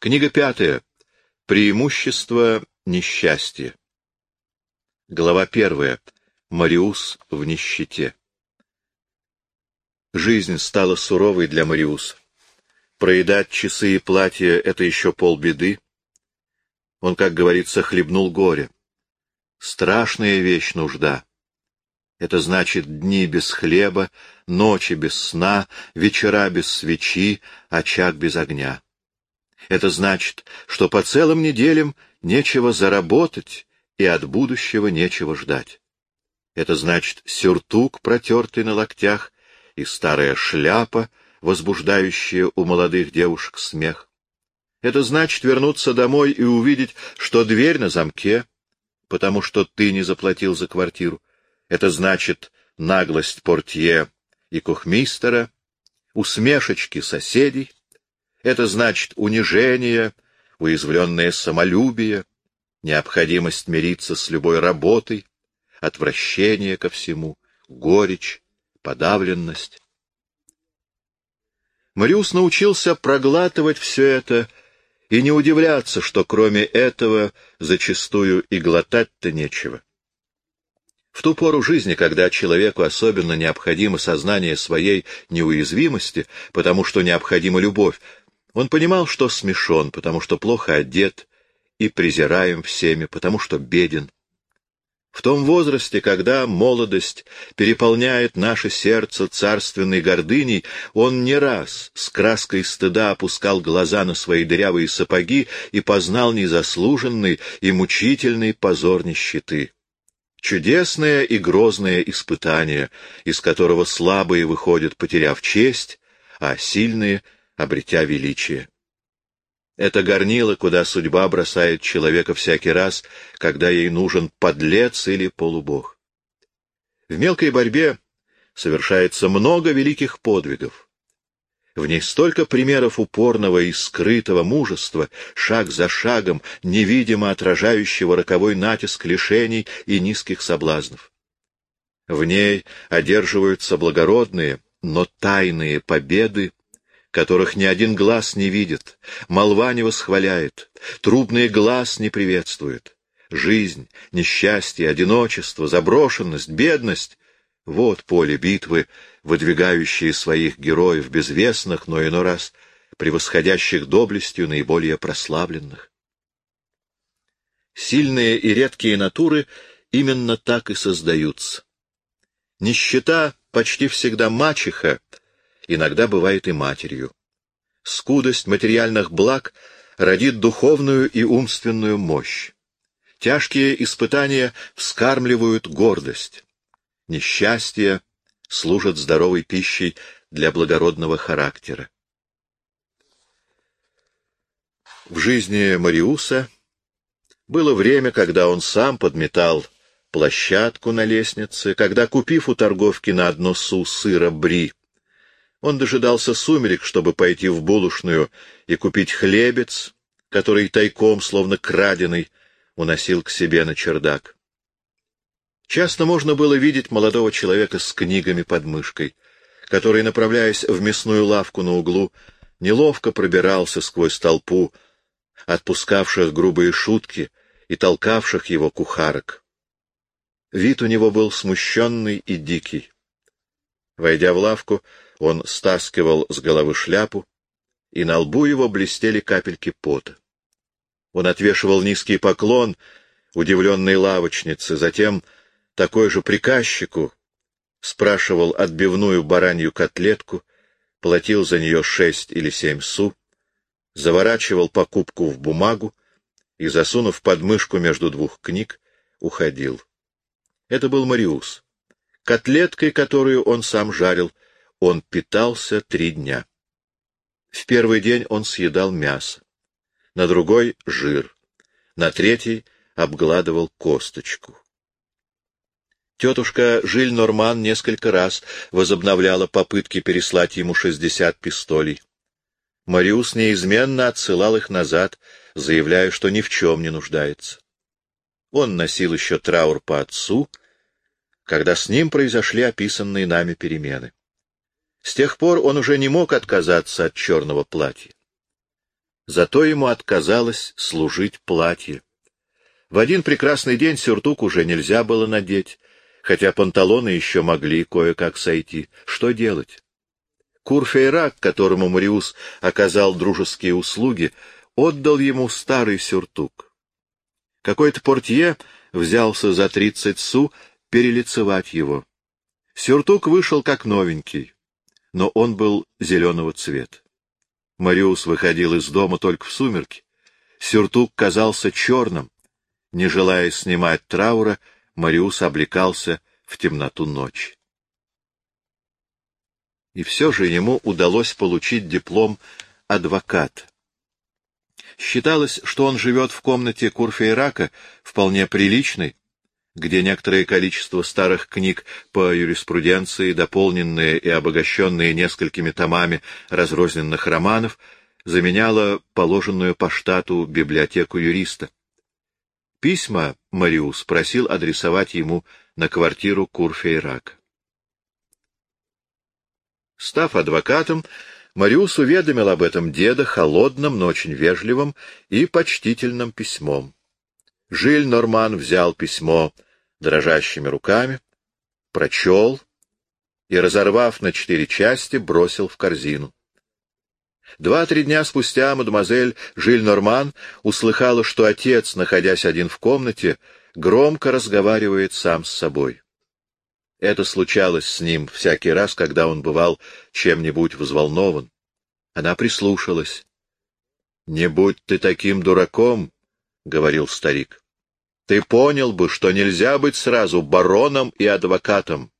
Книга пятая. Преимущество несчастья. Глава первая. Мариус в нищете. Жизнь стала суровой для Мариуса. Проедать часы и платья — это еще полбеды. Он, как говорится, хлебнул горе. Страшная вещь нужда. Это значит дни без хлеба, ночи без сна, вечера без свечи, очаг без огня. Это значит, что по целым неделям нечего заработать и от будущего нечего ждать. Это значит сюртук, протертый на локтях, и старая шляпа, возбуждающая у молодых девушек смех. Это значит вернуться домой и увидеть, что дверь на замке, потому что ты не заплатил за квартиру. Это значит наглость портье и кухмистера, усмешечки соседей, это значит унижение, уязвленное самолюбие, необходимость мириться с любой работой, отвращение ко всему, горечь, подавленность. Мариус научился проглатывать все это и не удивляться, что кроме этого зачастую и глотать-то нечего. В ту пору жизни, когда человеку особенно необходимо сознание своей неуязвимости, потому что необходима любовь, он понимал, что смешон, потому что плохо одет, и презираем всеми, потому что беден. В том возрасте, когда молодость переполняет наше сердце царственной гордыней, он не раз с краской стыда опускал глаза на свои дырявые сапоги и познал незаслуженный и мучительный позор нищеты. Чудесное и грозное испытание, из которого слабые выходят, потеряв честь, а сильные — обретя величие. Это горнило, куда судьба бросает человека всякий раз, когда ей нужен подлец или полубог. В мелкой борьбе совершается много великих подвигов. В ней столько примеров упорного и скрытого мужества, шаг за шагом, невидимо отражающего роковой натиск лишений и низких соблазнов. В ней одерживаются благородные, но тайные победы которых ни один глаз не видит, молва не восхваляет, трубный глаз не приветствует. Жизнь, несчастье, одиночество, заброшенность, бедность — вот поле битвы, выдвигающие своих героев безвестных, но иной раз превосходящих доблестью наиболее прославленных. Сильные и редкие натуры именно так и создаются. Нищета почти всегда мачеха, иногда бывает и матерью. Скудость материальных благ родит духовную и умственную мощь. Тяжкие испытания вскармливают гордость. Несчастье служат здоровой пищей для благородного характера. В жизни Мариуса было время, когда он сам подметал площадку на лестнице, когда, купив у торговки на одно су сыра бри, он дожидался сумерек, чтобы пойти в булочную и купить хлебец, который тайком, словно краденый, уносил к себе на чердак. Часто можно было видеть молодого человека с книгами под мышкой, который, направляясь в мясную лавку на углу, неловко пробирался сквозь толпу, отпускавших грубые шутки и толкавших его кухарок. Вид у него был смущенный и дикий. Войдя в лавку, он стаскивал с головы шляпу, и на лбу его блестели капельки пота. Он отвешивал низкий поклон удивленной лавочнице, затем такой же приказчику, спрашивал отбивную баранью котлетку, платил за нее шесть или семь су, заворачивал покупку в бумагу и, засунув подмышку между двух книг, уходил. Это был Мариус. Котлеткой, которую он сам жарил, — он питался три дня. В первый день он съедал мясо, на другой — жир, на третий — обгладывал косточку. Тетушка Жиль Норман несколько раз возобновляла попытки переслать ему шестьдесят пистолей. Мариус неизменно отсылал их назад, заявляя, что ни в чем не нуждается. Он носил еще траур по отцу, когда с ним произошли описанные нами перемены. С тех пор он уже не мог отказаться от черного платья. Зато ему отказалось служить платье. В один прекрасный день сюртук уже нельзя было надеть, хотя панталоны еще могли кое-как сойти. Что делать? Курфейрак, которому Мариус оказал дружеские услуги, отдал ему старый сюртук. Какой-то портье взялся за тридцать су перелицевать его. Сюртук вышел как новенький, но он был зеленого цвета. Мариус выходил из дома только в сумерки. Сюртук казался черным. Не желая снимать траура, Мариус облекался в темноту ночи. И все же ему удалось получить диплом адвоката. Считалось, что он живет в комнате Курфейрака, вполне приличной, где некоторое количество старых книг по юриспруденции, дополненные и обогащенные несколькими томами разрозненных романов, заменяло положенную по штату библиотеку юриста. Письма Мариус просил адресовать ему на квартиру Курфейрака. Став адвокатом, Мариус уведомил об этом деда холодным, но очень вежливым и почтительным письмом. Жиль Норман взял письмо дрожащими руками, прочел и, разорвав на четыре части, бросил в корзину. Два-три дня спустя мадемуазель Жиль Норман услыхала, что отец, находясь один в комнате, громко разговаривает сам с собой. Это случалось с ним всякий раз, когда он бывал чем-нибудь взволнован. Она прислушалась. — Не будь ты таким дураком, — говорил старик. — Ты понял бы, что нельзя быть сразу бароном и адвокатом.